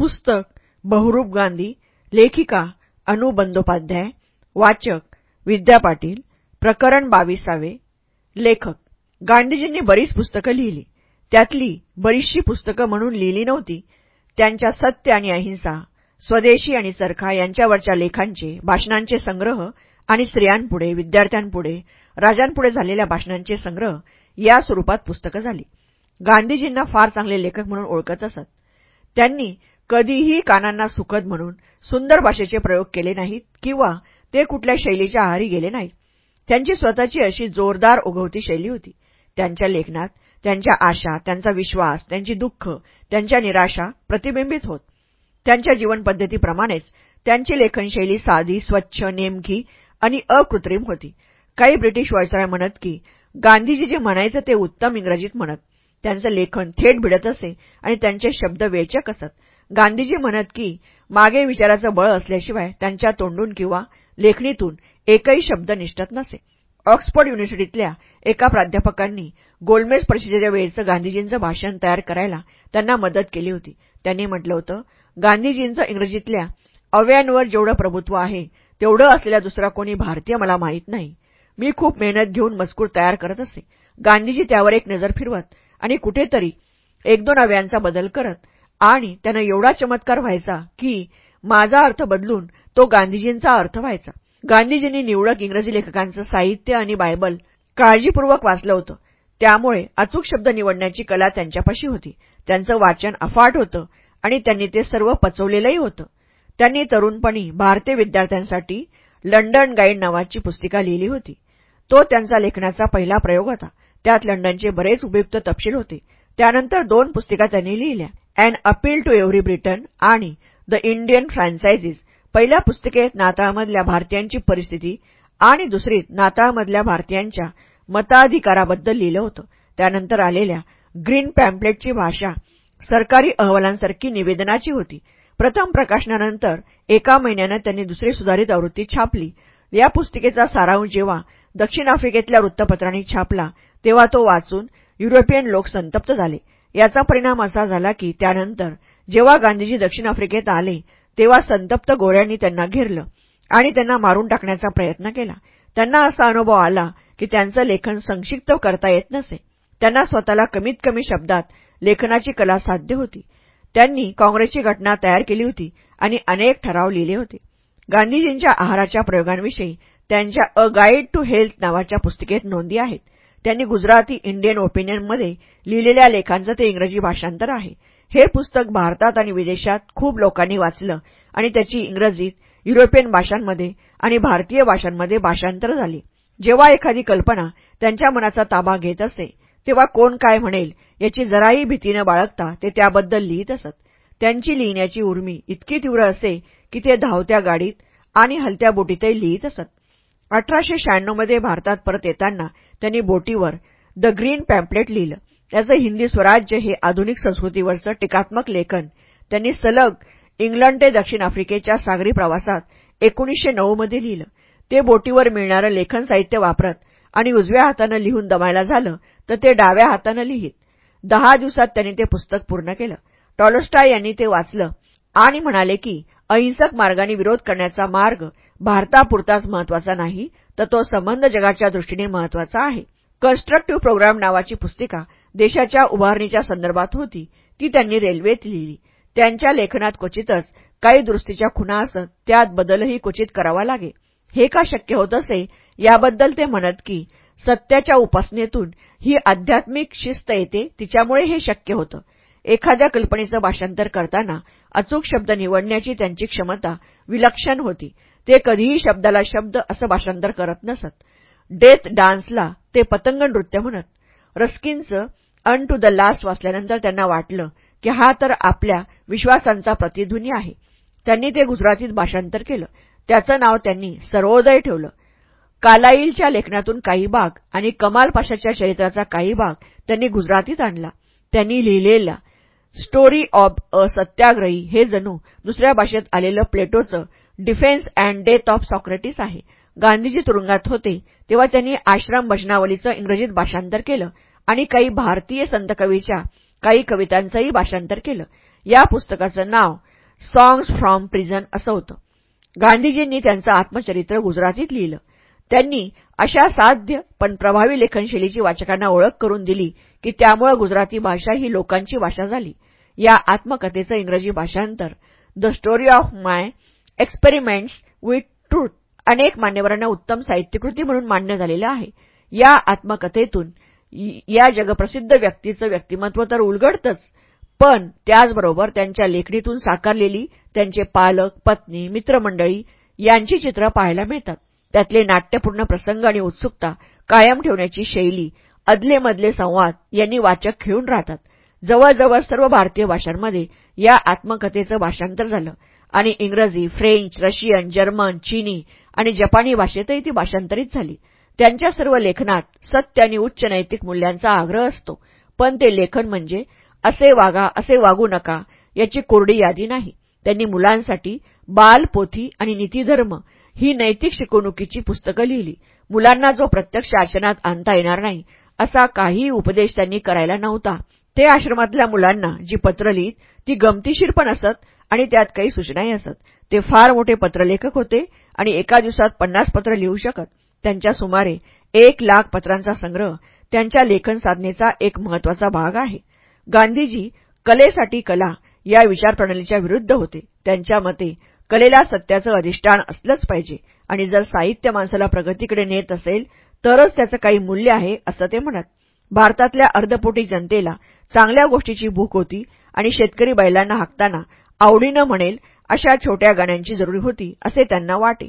पुस्तक बहुरूप गांधी लेखिका अनु बंदोपाध्याय वाचक विद्या पाटील प्रकरण बावीसावे लेखक. गांधीजींनी बरीच पुस्तकं लिहिली. त्यातली बरीचशी पुस्तकं म्हणून लिहिली नव्हती. त्यांच्या सत्य आणि अहिंसा स्वदेशी आणि चरखा यांच्यावरच्या लेखांचे भाषणांचे संग्रह आणि स्त्रियांपुढे विद्यार्थ्यांपुढे राजांपुढे झालेल्या भाषणांचे संग्रह या स्वरूपात पुस्तकं झाली. गांधीजींना फार चांगले लेखक म्हणून ओळखत असत. त्यांनी कधीही कानांना सुखद म्हणून सुंदर भाषेचे प्रयोग केले नाहीत किंवा ते कुठल्या शैलीच्या आहारी गेले नाहीत. त्यांची स्वतःची अशी जोरदार उगवती शैली होती. त्यांच्या लेखनात त्यांच्या आशा त्यांचा विश्वास त्यांची दुःख त्यांच्या निराशा प्रतिबिंबित होत. त्यांच्या जीवनपद्धतीप्रमाणेच त्यांची लेखनशैली साधी स्वच्छ नेमकी आणि अकृत्रिम होती. काही ब्रिटिश वायसराय म्हणत की गांधीजी जे म्हणायचं ते उत्तम इंग्रजीत म्हणत. त्यांचं लेखन थेट भिडत असे आणि त्यांचे शब्द वेचक असत. गांधीजी म्हणत की मागे विचाराचं बळ असल्याशिवाय त्यांच्या तोंडून किंवा लेखणीतून एकही शब्द निष्ठत नसे. ऑक्सफोर्ड युनिव्हर्सिटीतल्या एका प्राध्यापकांनी गोलमेज परिषदेच्या वेळेचं गांधीजींचं भाषण तयार करायला त्यांना मदत केली होती. त्यांनी म्हटलं होतं गांधीजींचं इंग्रजीतल्या अव्यांवर जेवढं प्रभुत्व आहे तेवढं असलेला दुसरा कोणी भारतीय मला माहीत नाही. मी खूप मेहनत घेऊन मजकूर तयार करत असे. गांधीजी त्यावर एक नजर फिरवत आणि कुठेतरी एक दोन अव्यांचा बदल करत आणि त्यानं एवढा चमत्कार व्हायचा की माझा अर्थ बदलून तो गांधीजींचा अर्थ व्हायचा. गांधीजींनी निवडक इंग्रजी लेखकांचं साहित्य आणि बायबल काळजीपूर्वक वाचलं होतं. त्यामुळे अचूक शब्द निवडण्याची कला त्यांच्यापाशी होती. त्यांचं वाचन अफाट होतं आणि त्यांनी ते सर्व पचवलेलंही होतं. त्यांनी तरुणपणी भारतीय विद्यार्थ्यांसाठी लंडन गाईड नावाची पुस्तिका लिहिली होती. तो त्यांचा लेखनाचा पहिला प्रयोग होता. त्यात लंडनचे बरेच उपयुक्त तपशील होते. त्यानंतर दोन पुस्तिका त्यांनी लिहिल्या. And appeal to every Briton आणि द इंडियन फ्रँचायझीज पहिल्या पुस्तिकेत नाताळमधल्या भारतीयांची परिस्थिती आणि दुसरीत नाताळमधल्या भारतीयांच्या मताधिकाराबद्दल लिहिलं होतं. त्यानंतर आलेल्या ग्रीन पॅम्पलेटची भाषा सरकारी अहवालांसारखी निवेदनाची होती. प्रथम प्रकाशनानंतर एका महिन्यानं त्यांनी दुसरी सुधारित आवृत्ती छापली. या पुस्तिकेचा सारांश जेव्हा दक्षिण आफ्रिकेतल्या वृत्तपत्रांनी छापला तेव्हा तो वाचून युरोपियन लोक संतप्त झाले. याचा परिणाम असा झाला की त्यानंतर जेव्हा गांधीजी दक्षिण आफ्रिकेत आले तेव्हा संतप्त गोऱ्यांनी त्यांना घेरलं आणि त्यांना मारून टाकण्याचा प्रयत्न केला. त्यांना असा अनुभव आला की त्यांचं लेखन संक्षिप्त करता येत नसे. त्यांना स्वतःला कमीत कमी शब्दात लेखनाची कला साध्य होती. त्यांनी काँग्रेसची घटना तयार केली होती आणि अनेक ठराव लिहिले होते. गांधीजींच्या आहाराच्या प्रयोगांविषयी त्यांच्या अ गाईड टू हेल्थ नावाच्या पुस्तिकेत नोंदी आहेत. त्यांनी गुजराती इंडियन ओपिनियनमध्ये लिहिलेल्या लेखांचं ते इंग्रजी भाषांतर आहे. हे पुस्तक भारतात आणि विदेशात खूप लोकांनी वाचलं आणि त्याची इंग्रजीत युरोपियन भाषांमध्ये आणि भारतीय भाषांमध्ये भाषांतर झाली. जेव्हा एखादी कल्पना त्यांच्या मनाचा ताबा घेत असे तेव्हा कोण काय म्हणेल याची जराही भीतीनं बाळगता ते त्याबद्दल लिहित असत. त्यांची लिहिण्याची उर्मी इतकी तीव्र असे की ते धावत्या गाडीत आणि हलत्या बोटीतही लिहित असत. अठराशे शहाण्णवमध्ये भारतात परत येताना त्यांनी बोटीवर द ग्रीन पॅम्पलेट लिहिलं. त्याचं हिंदी स्वराज्य हे आधुनिक संस्कृतीवरचं टीकात्मक लेखन. त्यांनी सलग इंग्लंड ते दक्षिण आफ्रिकेच्या सागरी प्रवासात एकोणीसशे नऊमध्ये लिहिलं. ते बोटीवर मिळणारं लेखन साहित्य वापरत आणि उजव्या हातानं लिहून दमायला झालं तर ते डाव्या हातानं लिहित. दहा दिवसात त्यांनी ते पुस्तक पूर्ण केलं. टॉलस्टाय यांनी ते वाचलं आणि म्हणाले की अहिंसक मार्गाने विरोध करण्याचा मार्ग भारतापुरताच महत्त्वाचा नाही तर तो संबंध जगाच्या दृष्टीने महत्त्वाचा आहे. कन्स्ट्रक्टिव्ह प्रोग्राम नावाची पुस्तिका देशाच्या उभारणीच्या संदर्भात होती. ती त्यांनी रेल्वेत लिहिली. त्यांच्या लेखनात क्वचितच काही दुरुस्तीच्या खुणा असत त्यात बदलही क्वचित करावा लागे. हे का शक्य होत असे? याबद्दल ते म्हणत की सत्याच्या उपासनेतून ही आध्यात्मिक शिस्त येते तिच्यामुळे हे शक्य होतं. एखाद्या कल्पनेचं भाषांतर करताना अचूक शब्द निवडण्याची त्यांची क्षमता विलक्षण होती. ते कधीही शब्दाला शब्द असं भाषांतर करत नसत. डेथ डान्सला ते पतंग नृत्य म्हणत. रस्किनचं अन टू द लास्ट वाचल्यानंतर त्यांना वाटलं की हा तर आपल्या विश्वासांचा प्रतिध्वनी आहे. त्यांनी ते गुजरातीत भाषांतर केलं. त्याचं नाव त्यांनी सर्वोदय ठेवलं. कालाईलच्या लेखनातून काही भाग आणि कमाल पाशाच्या चरित्राचा काही भाग त्यांनी गुजरातीत आणला. त्यांनी लिहिलेला स्टोरी ऑफ अ सत्याग्रही हे जणू दुसऱ्या भाषेत आलेलं प्लेटोचं defence and death of Socrates आहे. गांधीजी तुरुंगात होते तेव्हा त्यांनी आश्रम भजनावलीचं इंग्रजीत भाषांतर केलं आणि काही भारतीय संतकवीच्या काही कवितांचंही भाषांतर केलं. या पुस्तकाचं नाव सॉंग्स फ्रॉम प्रिझन असं होतं. गांधीजींनी त्यांचं आत्मचरित्र गुजरातीत लिहिलं. त्यांनी अशा साध्य पण प्रभावी लेखनशैलीची वाचकांना ओळख करून दिली की त्यामुळे गुजराती भाषा ही लोकांची भाषा झाली. या आत्मकथेचं इंग्रजी भाषांतर the story of my experiments with truth अनेक मान्यवरांना उत्तम साहित्यकृती म्हणून मान्य झालेलं आहे. या आत्मकथेतून या जगप्रसिद्ध व्यक्तीचं व्यक्तिमत्व तर उलगडतंच पण त्याचबरोबर त्यांच्या लेखणीतून साकारलेली त्यांचे पालक पत्नी मित्रमंडळी यांची चित्र पाहायला मिळतात. त्यातले नाट्यपूर्ण प्रसंग आणि उत्सुकता कायम ठेवण्याची शैली अदलेमधले संवाद यांनी वाचक खेळून राहतात. जवळजवळ सर्व भारतीय भाषांमध्ये या आत्मकथेचं भाषांतर झालं. आणि इंग्रजी फ्रेंच रशियन जर्मन चीनी आणि जपानी भाषेतही ती भाषांतरित झाली. त्यांच्या सर्व लेखनात सत्य आणि उच्च नैतिक मूल्यांचा आग्रह असतो. पण ते लेखन म्हणजे असे वागा असे वागू नका याची कोरडी यादी नाही. त्यांनी मुलांसाठी बाल पोथी आणि नीतीधर्म ही नैतिक शिकवणुकीची पुस्तकं लिहिली. मुलांना जो प्रत्यक्ष आचरणात आणता येणार नाही असा काहीही उपदेश त्यांनी करायला नव्हता. ते आश्रमातल्या मुलांना जी पत्र लिहित ती गमतीशीर पण असत आणि त्यात काही सूचनाही असत. ते फार मोठे पत्रलेखक होते आणि एका दिवसात पन्नास पत्र लिहू शकत. त्यांच्या सुमारे एक लाख पत्रांचा संग्रह त्यांच्या लेखन साधनेचा एक महत्त्वाचा भाग आहे. गांधीजी कलेसाठी कला या विचारप्रणालीच्या विरुद्ध होते. त्यांच्या मते कलेला सत्याचं अधिष्ठान असलंच पाहिजे. आणि जर साहित्य माणसाला प्रगतीकडे नेत असेल तरच त्याचं काही मूल्य आहे असं ते म्हणत. भारतातल्या अर्धपोटी जनतेला चांगल्या गोष्टीची भूक होती आणि शेतकरी बैलांना हाकताना आवडीनं म्हणेल अशा छोट्या गाण्यांची जरुरी होती असे त्यांना वाटे.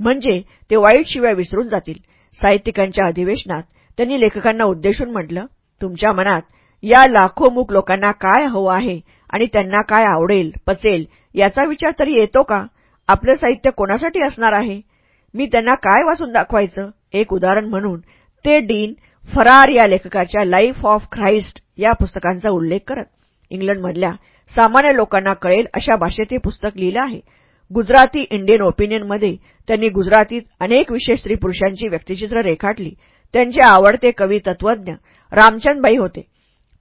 म्हणजे ते वाईट शिवाय विसरून जातील. साहित्यिकांच्या अधिवेशनात त्यांनी लेखकांना उद्देशून म्हटलं तुमच्या मनात या लाखो मूक लोकांना काय हवं आहे आणि त्यांना काय आवडेल पचेल याचा विचार तरी येतो का? आपलं साहित्य कोणासाठी असणार आहे? मी त्यांना काय वाचून दाखवायचं? एक उदाहरण म्हणून ते डीन फरार या लेखकाच्या लाईफ ऑफ ख्राईस्ट या पुस्तकांचा उल्लेख करत. इंग्लंडमधल्या सामान्य लोकांना कळेल अशा भाषेत हे पुस्तक लिहिलं आहे. गुजराती इंडियन ओपिनियनमध्ये त्यांनी गुजरातीत अनेक विशेष स्त्री पुरुषांची व्यक्तिचित्र रेखाटली. त्यांचे आवडते कवी तत्वज्ञ रामचंदबाई होते.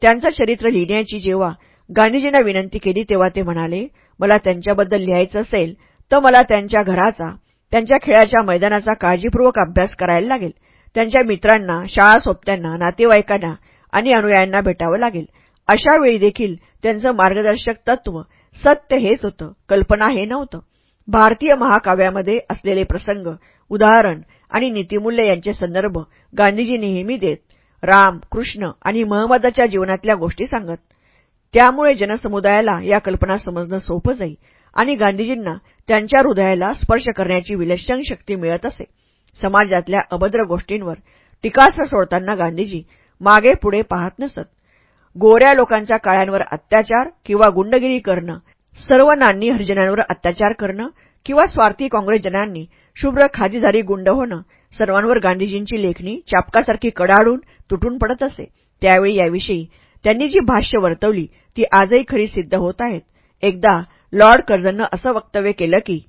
त्यांचं चरित्र लिहिण्याची जेव्हा गांधीजींना विनंती केली तेव्हा ते म्हणाले मला त्यांच्याबद्दल लिहायचं असेल तर मला त्यांच्या घराचा त्यांच्या खेळाच्या मैदानाचा काळजीपूर्वक अभ्यास करायला लागेल. त्यांच्या मित्रांना शाळा सोबत्यांना नातेवाईकांना आणि अनुयायांना भेटावं लागेल. अशावेळी देखील त्यांचं मार्गदर्शक तत्व सत्य हेच होतं कल्पना हे नव्हतं. भारतीय महाकाव्यामध्ये असलेले प्रसंग उदाहरण आणि नीतिमूल्य यांचे संदर्भ गांधीजी नेहमी देत राम कृष्ण आणि महमदाच्या जीवनातल्या गोष्टी सांगत. त्यामुळे जनसमुदायाला या कल्पना समजणं सोपं जाईल आणि गांधीजींना त्यांच्या हृदयाला स्पर्श करण्याची विलक्षण शक्ती मिळत असे. समाजातल्या अभद्र गोष्टींवर टीकास्त्र सोडताना गांधीजी मागे पुढे पाहत नसत. गोऱ्या लोकांच्या काळ्यांवर अत्याचार किंवा गुंडगिरी करणं सर्व नान्नी हरिजनांवर अत्याचार करणं किंवा स्वार्थी काँग्रेसजनांनी शुभ्र खादीधारी गुंड होणं सर्वांवर गांधीजींची लेखणी चापकासारखी कडाडून तुटून पडत असे. त्यावेळी याविषयी त्यांनी जी भाष्य वर्तवली ती आजही खरी सिद्ध होत आहेत. एकदा लॉर्ड कर्जननं असं वक्तव्य केलं की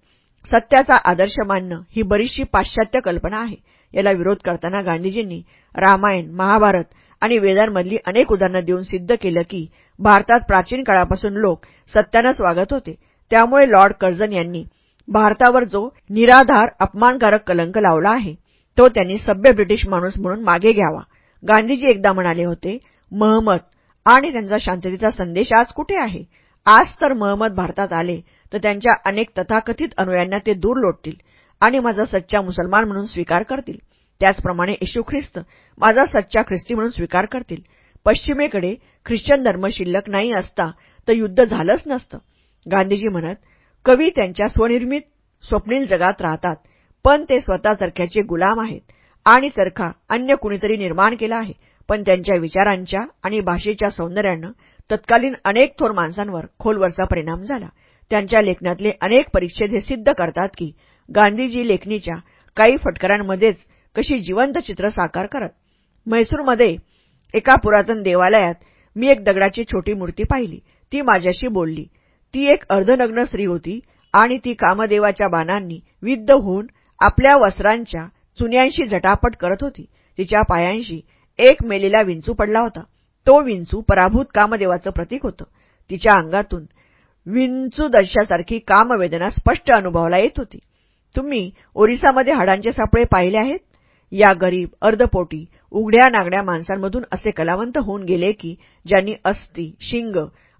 सत्याचा आदर्श मानणं ही बरीचशी पाश्चात्य कल्पना आहे. याला विरोध करताना गांधीजींनी रामायण महाभारत आणि वेदांमधली अनेक उदाहरणं देऊन सिद्ध केलं की भारतात प्राचीन काळापासून लोक सत्यानंच वागत होते. त्यामुळे लॉर्ड कर्जन यांनी भारतावर जो निराधार अपमानकारक कलंक लावला आहे तो त्यांनी सभ्य ब्रिटिश माणूस म्हणून मागे घ्यावा. गांधीजी एकदा म्हणाले होते महमद आणि त्यांचा शांततेचा संदेश आज कुठे आहे? आज तर महमद भारतात आले तर त्यांच्या अनेक तथाकथित अनुयांना ते दूर लोटतील आणि माझा सच्चा मुसलमान म्हणून स्वीकार करतील. त्याचप्रमाणे येशू ख्रिस्त माझा सच्चा ख्रिस्ती म्हणून स्वीकार करतील. पश्चिमेकडे ख्रिश्चन धर्म शिल्लक नाही असता तर युद्ध झालंच नसतं. गांधीजी म्हणत कवी त्यांच्या स्वनिर्मित स्वप्नील जगात राहतात पण ते स्वतः चरख्याचे गुलाम आहेत आणि चरखा अन्य कुणीतरी निर्माण केला आहे. पण त्यांच्या विचारांच्या आणि भाषेच्या सौंदर्यानं तत्कालीन अनेक थोर माणसांवर खोलवरचा परिणाम झाला. त्यांच्या लेखनातले अनेक परिच्छेद हे सिद्ध करतात की गांधीजी लेखणीच्या काही फटकरांमध्येच कशी जिवंत चित्र साकार करत. म्हैसूरमध्ये एका पुरातन देवालयात मी एक दगडाची छोटी मूर्ती पाहिली. ती माझ्याशी बोलली. ती एक अर्धनग्न स्त्री होती आणि ती कामदेवाच्या बाणांनी विद्ध होऊन आपल्या वस्त्रांच्या चुन्यांशी झटापट करत होती. तिच्या पायांशी एक मेलेला विंचू पडला होता. तो विंचू पराभूत कामदेवाचं प्रतीक होतं. तिच्या अंगातून विंचू दर्शासारखी कामवेदना स्पष्ट अनुभवला येत होती. तुम्ही ओरिसामध्ये हाडांचे सापळे पाहिले आहेत? या गरीब अर्धपोटी उघड्या नागड्या माणसांमधून असे कलावंत होऊन गेले की ज्यांनी अस्थि शिंग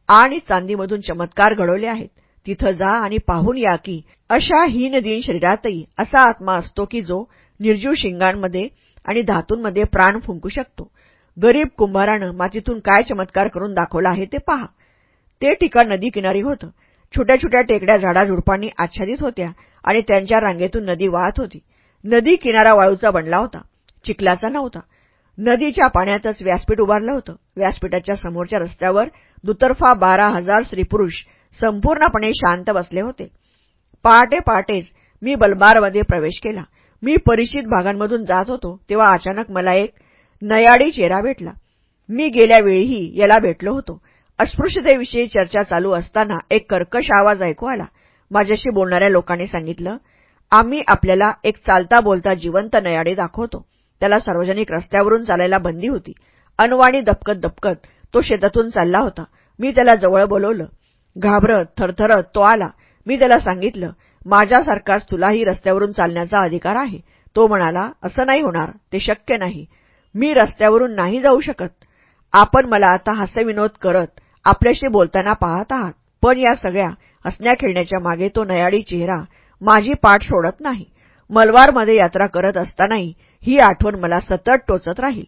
आणि चांदीमधून चमत्कार घडवले आहेत. तिथं जा आणि पाहून या की अशा हीनदीन शरीरातही असा आत्मा असतो की जो निर्जीव शिंगांमध्ये आणि धातूंमध्ये प्राण फुंकू शकतो. गरीब कुंभारानं मातीतून काय चमत्कार करून दाखवला आहे ते पहा. ते ठिकाण नदी किनारी होतं. छोट्या छोट्या टेकड्या झाडाझुडपांनी आच्छादित होत्या आणि त्यांच्या रांगेतून नदी वाहत होती. नदी किनारा वाळूचा बनला होता. चिखलाचा नव्हता. नदीच्या पाण्यातच व्यासपीठ उभारलं होतं. व्यासपीठाच्या समोरच्या रस्त्यावर दुतर्फा बारा हजार स्त्रीपुरुष संपूर्णपणे शांत बसले होते. पहाटे पहाटेच मी बलबारमध्ये प्रवेश केला. मी परिचित भागांमधून जात होतो तेव्हा अचानक मला एक नयाडी चेहरा भेटला. मी गेल्या वेळीही याला भेटलो होतो. अस्पृश्यतेविषयी चर्चा चालू असताना एक कर्कश आवाज ऐकू आला. माझ्याशी बोलणाऱ्या लोकांनी सांगितलं आम्ही आपल्याला एक चालता बोलता जिवंत नयाडी दाखवतो. त्याला सार्वजनिक रस्त्यावरून चालायला बंदी होती. अनवाणी दपकत दपकत तो शेतातून चालला होता. मी त्याला जवळ बोलवलं. घाबरत थरथरत तो आला. मी त्याला सांगितलं माझ्यासारखाच तुलाही रस्त्यावरून चालण्याचा अधिकार आहे. तो म्हणाला असं नाही होणार. ते शक्य नाही. मी रस्त्यावरून नाही जाऊ शकत. आपण मला आता हास्यविनोद करत आपल्याशी बोलताना पाहत आहात. पण या सगळ्या हसण्या खेळण्याच्या मागे तो नयाडी चेहरा माझी पाठ सोडत नाही. मलवारमध्ये यात्रा करत असतानाही ही आठवण मला सतत टोचत राहील.